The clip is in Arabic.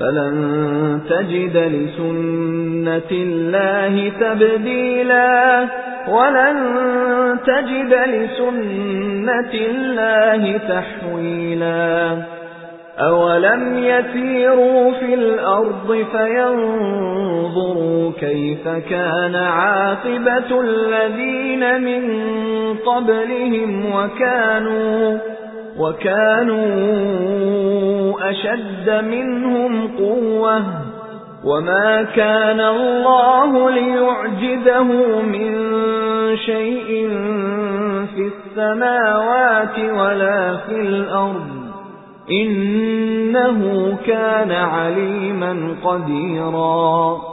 فَلَن تَجِدَ لِسُنَّةِ اللَّهِ تَبْدِيلًا وَلَن تَجِدَ لِسُنَّةِ اللَّهِ تَحْوِيلًا أَوَلَمْ يَسِيرُوا فِي الْأَرْضِ فَيَنظُرُوا كَيْفَ كَانَ عَاقِبَةُ الَّذِينَ مِن قَبْلِهِمْ وَكَانُوا وَكَانُوا أَشَدَّ مِنْهُمْ قُوَّةً وَمَا كَانَ اللَّهُ لِيُعْجِزَهُ مِنْ شَيْءٍ فِي السَّمَاوَاتِ وَلَا فِي الْأَرْضِ إِنَّهُ كَانَ عَلِيمًا قَدِيرًا